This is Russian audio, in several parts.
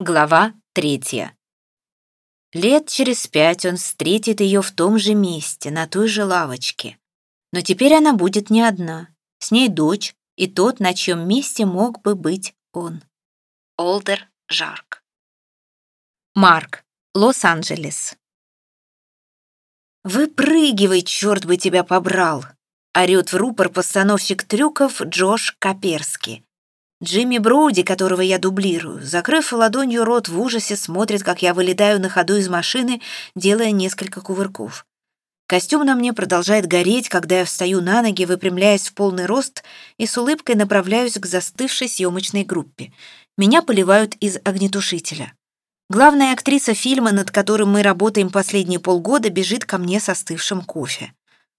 Глава третья. Лет через пять он встретит ее в том же месте, на той же лавочке. Но теперь она будет не одна. С ней дочь и тот, на чьем месте мог бы быть он. Олдер Жарк. Марк, Лос-Анджелес. «Выпрыгивай, черт бы тебя побрал!» — орёт в рупор постановщик трюков Джош Каперски. Джимми Броуди, которого я дублирую, закрыв ладонью рот в ужасе, смотрит, как я вылетаю на ходу из машины, делая несколько кувырков. Костюм на мне продолжает гореть, когда я встаю на ноги, выпрямляясь в полный рост и с улыбкой направляюсь к застывшей съемочной группе. Меня поливают из огнетушителя. Главная актриса фильма, над которым мы работаем последние полгода, бежит ко мне со остывшим кофе.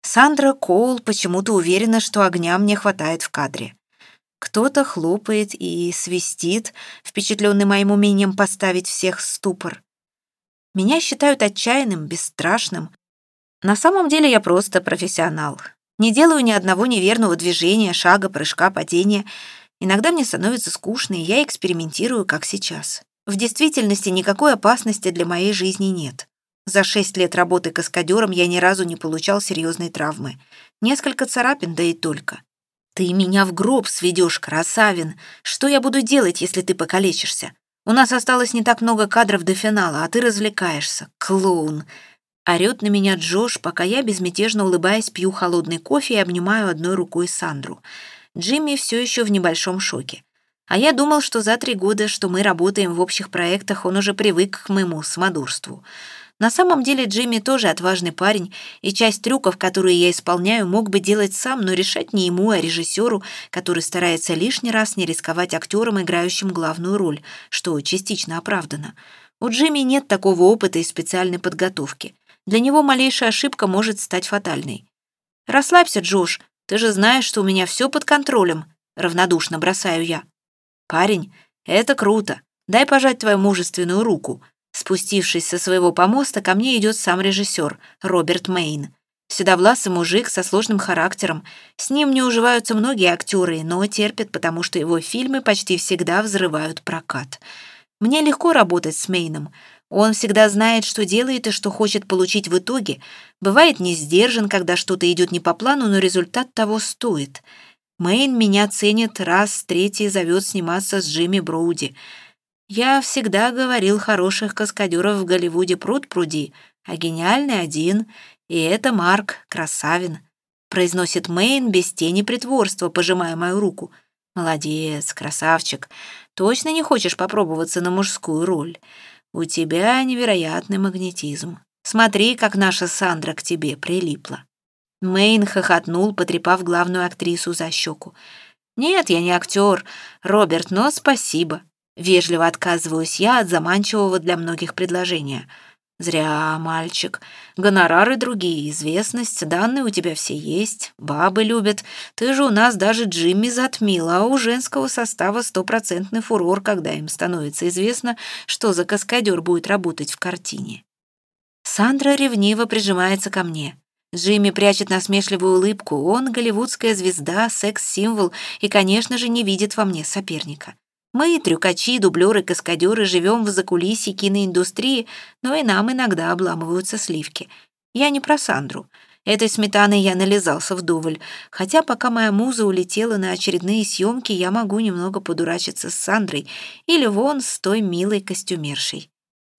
Сандра Коул почему-то уверена, что огня мне хватает в кадре. Кто-то хлопает и свистит, впечатленный моим умением поставить всех в ступор. Меня считают отчаянным, бесстрашным. На самом деле я просто профессионал. Не делаю ни одного неверного движения, шага, прыжка, падения. Иногда мне становится скучно, и я экспериментирую, как сейчас. В действительности никакой опасности для моей жизни нет. За шесть лет работы каскадером я ни разу не получал серьезной травмы. Несколько царапин, да и только. «Ты меня в гроб сведешь, красавин! Что я буду делать, если ты покалечишься? У нас осталось не так много кадров до финала, а ты развлекаешься. Клоун!» Орёт на меня Джош, пока я, безмятежно улыбаясь, пью холодный кофе и обнимаю одной рукой Сандру. Джимми все еще в небольшом шоке. А я думал, что за три года, что мы работаем в общих проектах, он уже привык к моему самодурству. На самом деле Джимми тоже отважный парень, и часть трюков, которые я исполняю, мог бы делать сам, но решать не ему, а режиссеру, который старается лишний раз не рисковать актером, играющим главную роль, что частично оправдано. У Джимми нет такого опыта и специальной подготовки. Для него малейшая ошибка может стать фатальной. «Расслабься, Джош, ты же знаешь, что у меня все под контролем», — равнодушно бросаю я. «Парень, это круто. Дай пожать твою мужественную руку», Спустившись со своего помоста, ко мне идет сам режиссер, Роберт Мейн. Седовласый мужик со сложным характером. С ним не уживаются многие актеры, но терпят, потому что его фильмы почти всегда взрывают прокат. Мне легко работать с Мейном. Он всегда знает, что делает и что хочет получить в итоге. Бывает не сдержан, когда что-то идет не по плану, но результат того стоит. Мейн меня ценит раз, третий зовет сниматься с Джимми Броуди — я всегда говорил, хороших каскадеров в Голливуде пруд пруди, а гениальный один, и это Марк Красавин. Произносит Мэйн без тени притворства, пожимая мою руку. Молодец, красавчик. Точно не хочешь попробоваться на мужскую роль? У тебя невероятный магнетизм. Смотри, как наша Сандра к тебе прилипла. Мэйн хохотнул, потрепав главную актрису за щеку. «Нет, я не актер, Роберт, но спасибо. Вежливо отказываюсь я от заманчивого для многих предложения. Зря, мальчик. Гонорары другие, известность, данные у тебя все есть, бабы любят. Ты же у нас даже Джимми затмил, а у женского состава стопроцентный фурор, когда им становится известно, что за каскадер будет работать в картине. Сандра ревниво прижимается ко мне. Джимми прячет насмешливую улыбку. Он голливудская звезда, секс-символ и, конечно же, не видит во мне соперника. Мы, трюкачи, дублеры, каскадеры, живем в закулисье киноиндустрии, но и нам иногда обламываются сливки. Я не про Сандру. Этой сметаной я нализался вдоволь, хотя пока моя муза улетела на очередные съемки, я могу немного подурачиться с Сандрой или вон с той милой костюмершей.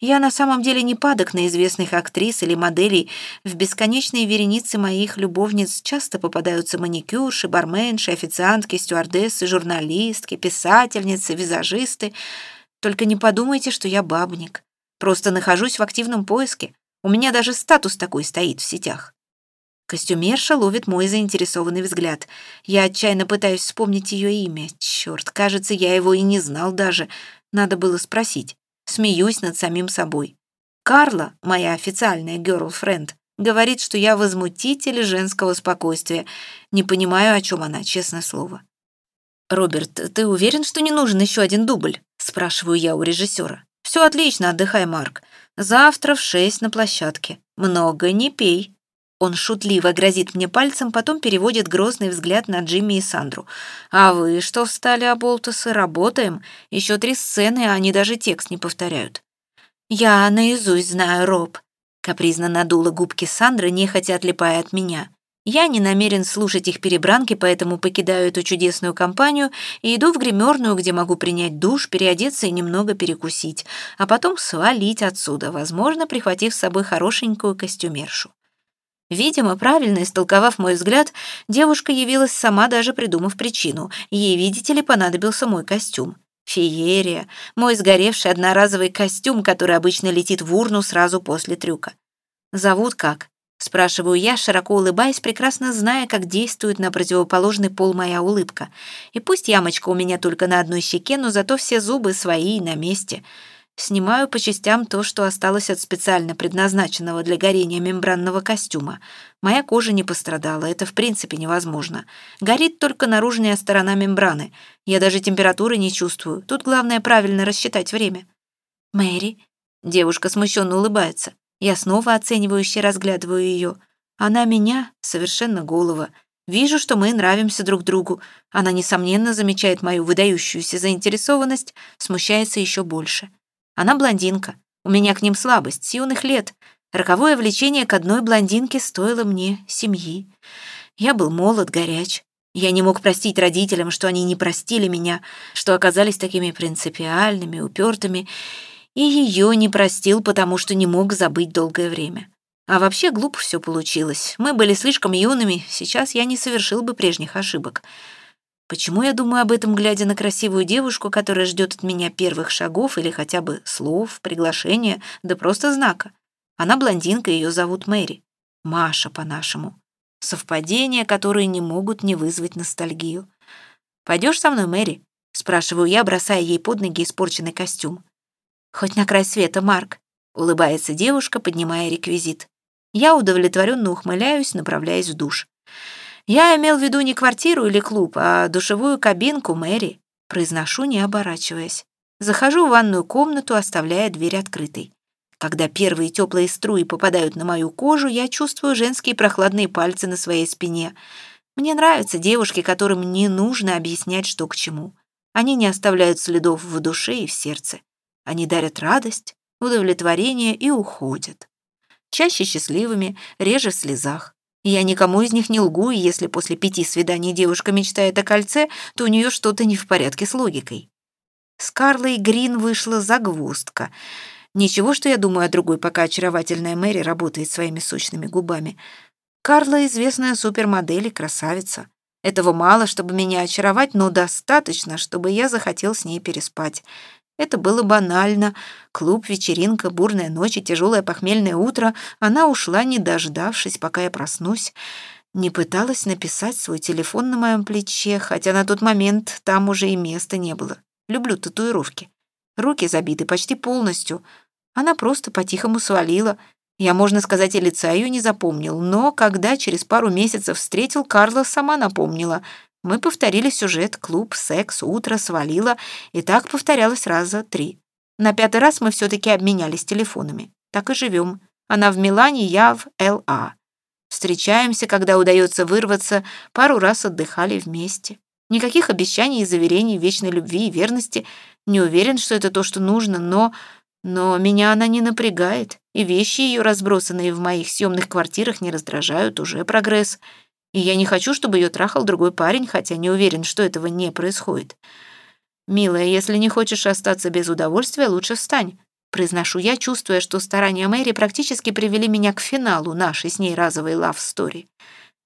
Я на самом деле не падок на известных актрис или моделей. В бесконечные вереницы моих любовниц часто попадаются маникюрши, барменши, официантки, стюардессы, журналистки, писательницы, визажисты. Только не подумайте, что я бабник. Просто нахожусь в активном поиске. У меня даже статус такой стоит в сетях. Костюмерша ловит мой заинтересованный взгляд. Я отчаянно пытаюсь вспомнить ее имя. Черт, кажется, я его и не знал даже. Надо было спросить. Смеюсь над самим собой. Карла, моя официальная герлфренд, говорит, что я возмутитель женского спокойствия. Не понимаю, о чем она, честное слово. «Роберт, ты уверен, что не нужен еще один дубль?» спрашиваю я у режиссера. «Все отлично, отдыхай, Марк. Завтра в шесть на площадке. Много не пей». Он шутливо грозит мне пальцем, потом переводит грозный взгляд на Джимми и Сандру. «А вы что встали, оболтусы? Работаем? Еще три сцены, а они даже текст не повторяют». «Я наизусть знаю, Роб», — капризно надула губки Сандры, нехотя отлипая от меня. Я не намерен слушать их перебранки, поэтому покидаю эту чудесную компанию и иду в гримерную, где могу принять душ, переодеться и немного перекусить, а потом свалить отсюда, возможно, прихватив с собой хорошенькую костюмершу. Видимо, правильно истолковав мой взгляд, девушка явилась сама, даже придумав причину. Ей, видите ли, понадобился мой костюм. Феерия, мой сгоревший одноразовый костюм, который обычно летит в урну сразу после трюка. Зовут как? Спрашиваю я, широко улыбаясь, прекрасно зная, как действует на противоположный пол моя улыбка. И пусть ямочка у меня только на одной щеке, но зато все зубы свои на месте. Снимаю по частям то, что осталось от специально предназначенного для горения мембранного костюма. Моя кожа не пострадала, это в принципе невозможно. Горит только наружная сторона мембраны. Я даже температуры не чувствую. Тут главное правильно рассчитать время. «Мэри?» Девушка смущенно улыбается. Я снова оценивающе разглядываю ее. Она меня совершенно голова. Вижу, что мы нравимся друг другу. Она, несомненно, замечает мою выдающуюся заинтересованность, смущается еще больше. Она блондинка. У меня к ним слабость, с юных лет. Роковое влечение к одной блондинке стоило мне семьи. Я был молод, горяч. Я не мог простить родителям, что они не простили меня, что оказались такими принципиальными, упертыми и ее не простил, потому что не мог забыть долгое время. А вообще глупо все получилось. Мы были слишком юными, сейчас я не совершил бы прежних ошибок. Почему я думаю об этом, глядя на красивую девушку, которая ждет от меня первых шагов или хотя бы слов, приглашения, да просто знака? Она блондинка, ее зовут Мэри. Маша по-нашему. Совпадения, которые не могут не вызвать ностальгию. Пойдешь со мной, Мэри?» — спрашиваю я, бросая ей под ноги испорченный костюм. «Хоть на край света, Марк», — улыбается девушка, поднимая реквизит. Я удовлетворенно ухмыляюсь, направляясь в душ. «Я имел в виду не квартиру или клуб, а душевую кабинку Мэри», — произношу, не оборачиваясь. Захожу в ванную комнату, оставляя дверь открытой. Когда первые теплые струи попадают на мою кожу, я чувствую женские прохладные пальцы на своей спине. Мне нравятся девушки, которым не нужно объяснять, что к чему. Они не оставляют следов в душе и в сердце. Они дарят радость, удовлетворение и уходят. Чаще счастливыми, реже в слезах. Я никому из них не лгу, и если после пяти свиданий девушка мечтает о кольце, то у нее что-то не в порядке с логикой. С Карлой Грин вышла загвоздка. Ничего, что я думаю о другой, пока очаровательная Мэри работает своими сочными губами. Карла — известная супермодель и красавица. Этого мало, чтобы меня очаровать, но достаточно, чтобы я захотел с ней переспать. Это было банально. Клуб, вечеринка, бурная ночь и тяжелое похмельное утро. Она ушла, не дождавшись, пока я проснусь. Не пыталась написать свой телефон на моем плече, хотя на тот момент там уже и места не было. Люблю татуировки. Руки забиты почти полностью. Она просто по-тихому свалила. Я, можно сказать, и лица ее не запомнил. Но когда через пару месяцев встретил, Карла сама напомнила — мы повторили сюжет, клуб, секс, утро, свалила, и так повторялось раза три. На пятый раз мы все-таки обменялись телефонами. Так и живем. Она в Милане, я в Л.А. Встречаемся, когда удается вырваться, пару раз отдыхали вместе. Никаких обещаний и заверений вечной любви и верности. Не уверен, что это то, что нужно, но... Но меня она не напрягает, и вещи ее, разбросанные в моих съемных квартирах, не раздражают, уже прогресс. И я не хочу, чтобы ее трахал другой парень, хотя не уверен, что этого не происходит. «Милая, если не хочешь остаться без удовольствия, лучше встань», произношу я, чувствуя, что старания Мэри практически привели меня к финалу нашей с ней разовой лав-стори.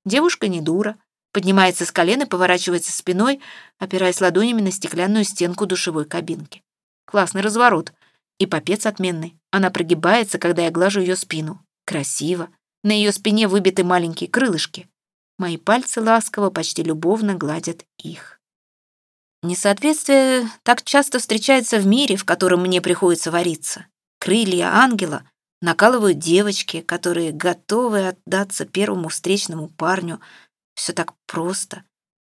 Девушка не дура, поднимается с колен и поворачивается спиной, опираясь ладонями на стеклянную стенку душевой кабинки. Классный разворот. И попец отменный. Она прогибается, когда я глажу ее спину. Красиво. На ее спине выбиты маленькие крылышки. Мои пальцы ласково, почти любовно гладят их. Несоответствие так часто встречается в мире, в котором мне приходится вариться. Крылья ангела накалывают девочки, которые готовы отдаться первому встречному парню. Все так просто.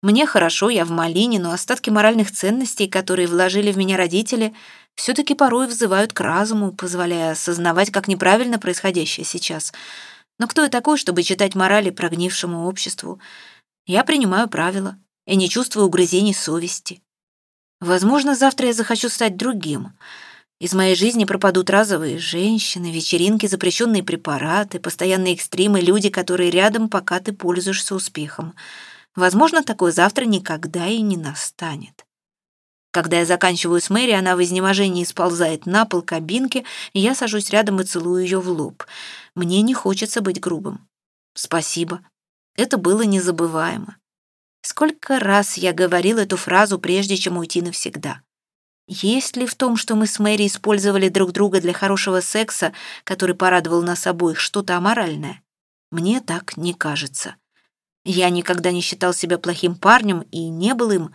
Мне хорошо, я в малине, но остатки моральных ценностей, которые вложили в меня родители, все-таки порой взывают к разуму, позволяя осознавать, как неправильно происходящее сейчас — Но кто я такой, чтобы читать морали прогнившему обществу? Я принимаю правила и не чувствую угрызений совести. Возможно, завтра я захочу стать другим. Из моей жизни пропадут разовые женщины, вечеринки, запрещенные препараты, постоянные экстримы, люди, которые рядом, пока ты пользуешься успехом. Возможно, такое завтра никогда и не настанет. Когда я заканчиваю с Мэри, она в изнеможении сползает на пол кабинки, и я сажусь рядом и целую ее в лоб. Мне не хочется быть грубым. Спасибо. Это было незабываемо. Сколько раз я говорил эту фразу, прежде чем уйти навсегда. Есть ли в том, что мы с Мэри использовали друг друга для хорошего секса, который порадовал нас обоих, что-то аморальное? Мне так не кажется. Я никогда не считал себя плохим парнем и не был им,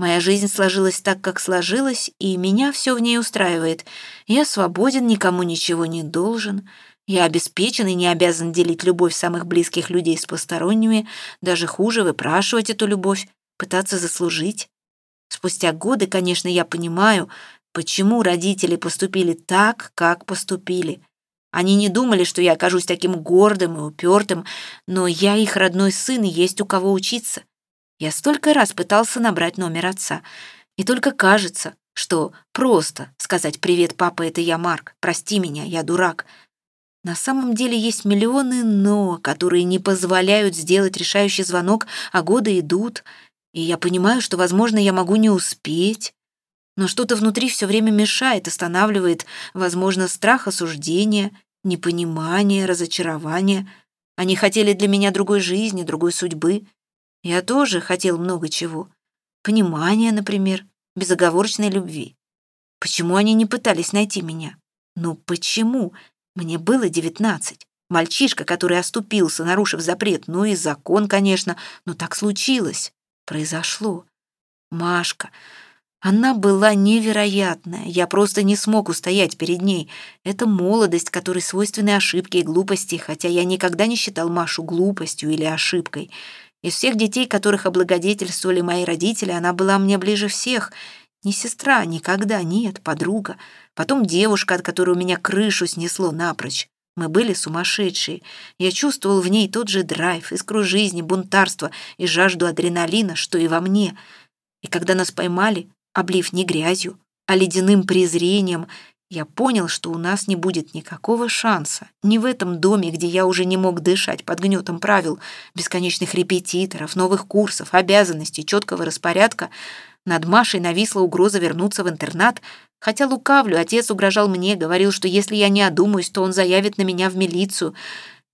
Моя жизнь сложилась так, как сложилась, и меня все в ней устраивает. Я свободен, никому ничего не должен. Я обеспечен и не обязан делить любовь самых близких людей с посторонними, даже хуже выпрашивать эту любовь, пытаться заслужить. Спустя годы, конечно, я понимаю, почему родители поступили так, как поступили. Они не думали, что я окажусь таким гордым и упертым, но я их родной сын, и есть у кого учиться. Я столько раз пытался набрать номер отца, и только кажется, что просто сказать «Привет, папа, это я, Марк, прости меня, я дурак». На самом деле есть миллионы «но», которые не позволяют сделать решающий звонок, а годы идут, и я понимаю, что, возможно, я могу не успеть. Но что-то внутри все время мешает, останавливает, возможно, страх осуждения, непонимание, разочарование. Они хотели для меня другой жизни, другой судьбы — я тоже хотел много чего. Понимания, например, безоговорочной любви. Почему они не пытались найти меня? Ну почему? Мне было девятнадцать. Мальчишка, который оступился, нарушив запрет. Ну и закон, конечно, но так случилось. Произошло. Машка. Она была невероятная. Я просто не смог устоять перед ней. Это молодость, которой свойственны ошибки и глупости, хотя я никогда не считал Машу глупостью или ошибкой. Из всех детей, которых облагодетельствовали мои родители, она была мне ближе всех. Не сестра, никогда, нет, подруга. Потом девушка, от которой у меня крышу снесло напрочь. Мы были сумасшедшие. Я чувствовал в ней тот же драйв, искру жизни, бунтарство и жажду адреналина, что и во мне. И когда нас поймали, облив не грязью, а ледяным презрением, я понял, что у нас не будет никакого шанса. Не в этом доме, где я уже не мог дышать под гнетом правил, бесконечных репетиторов, новых курсов, обязанностей, четкого распорядка. Над Машей нависла угроза вернуться в интернат. Хотя лукавлю, отец угрожал мне, говорил, что если я не одумаюсь, то он заявит на меня в милицию.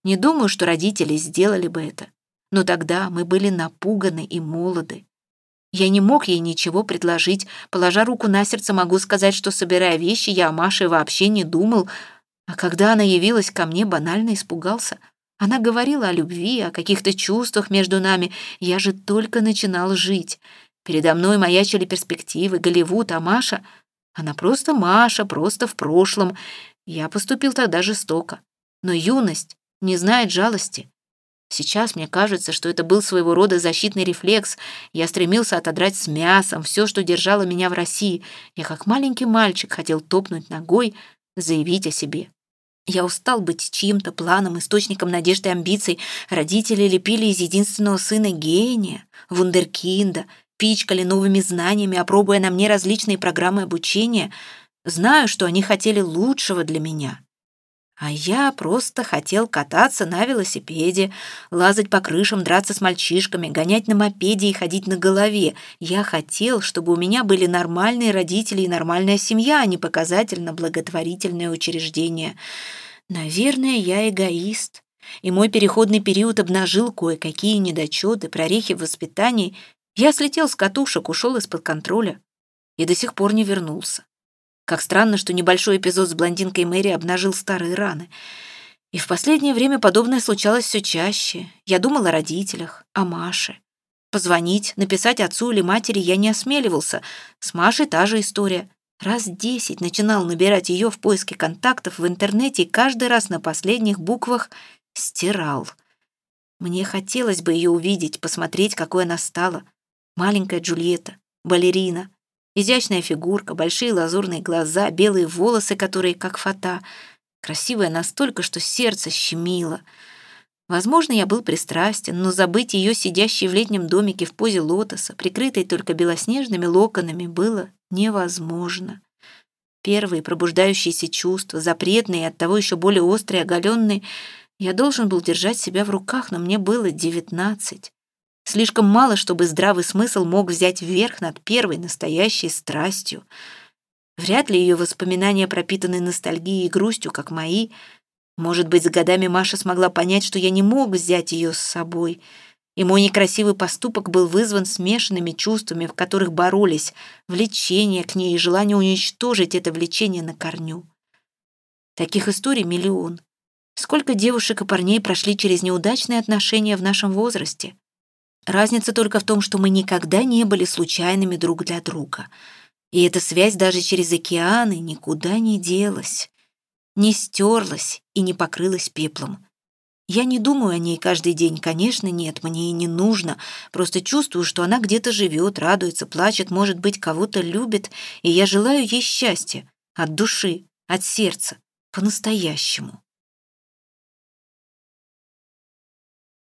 Не думаю, что родители сделали бы это. Но тогда мы были напуганы и молоды. Я не мог ей ничего предложить. Положа руку на сердце, могу сказать, что, собирая вещи, я о Маше вообще не думал. А когда она явилась ко мне, банально испугался. Она говорила о любви, о каких-то чувствах между нами. Я же только начинал жить. Передо мной маячили перспективы, Голливуд, а Маша... Она просто Маша, просто в прошлом. Я поступил тогда жестоко. Но юность не знает жалости. Сейчас мне кажется, что это был своего рода защитный рефлекс. Я стремился отодрать с мясом все, что держало меня в России. Я как маленький мальчик хотел топнуть ногой, заявить о себе. Я устал быть чьим-то планом, источником надежды и амбиций. Родители лепили из единственного сына гения, вундеркинда, пичкали новыми знаниями, опробуя на мне различные программы обучения. Знаю, что они хотели лучшего для меня. А я просто хотел кататься на велосипеде, лазать по крышам, драться с мальчишками, гонять на мопеде и ходить на голове. Я хотел, чтобы у меня были нормальные родители и нормальная семья, а не показательно благотворительное учреждение. Наверное, я эгоист. И мой переходный период обнажил кое-какие недочеты, прорехи в воспитании. Я слетел с катушек, ушел из-под контроля и до сих пор не вернулся. Как странно, что небольшой эпизод с блондинкой Мэри обнажил старые раны. И в последнее время подобное случалось все чаще. Я думала о родителях, о Маше. Позвонить, написать отцу или матери я не осмеливался. С Машей та же история. Раз десять начинал набирать ее в поиске контактов в интернете и каждый раз на последних буквах стирал. Мне хотелось бы ее увидеть, посмотреть, какой она стала. Маленькая Джульетта, балерина, Изящная фигурка, большие лазурные глаза, белые волосы, которые как фата. Красивая настолько, что сердце щемило. Возможно, я был пристрастен, но забыть ее сидящей в летнем домике в позе лотоса, прикрытой только белоснежными локонами, было невозможно. Первые пробуждающиеся чувства, запретные и оттого еще более острые, оголенные, я должен был держать себя в руках, но мне было девятнадцать. Слишком мало, чтобы здравый смысл мог взять верх над первой настоящей страстью. Вряд ли ее воспоминания пропитаны ностальгией и грустью, как мои — может быть, с годами Маша смогла понять, что я не мог взять ее с собой, и мой некрасивый поступок был вызван смешанными чувствами, в которых боролись влечение к ней и желание уничтожить это влечение на корню. Таких историй миллион. Сколько девушек и парней прошли через неудачные отношения в нашем возрасте? Разница только в том, что мы никогда не были случайными друг для друга. И эта связь даже через океаны никуда не делась не стерлась и не покрылась пеплом. Я не думаю о ней каждый день, конечно, нет, мне и не нужно. Просто чувствую, что она где-то живет, радуется, плачет, может быть, кого-то любит, и я желаю ей счастья. От души, от сердца, по-настоящему.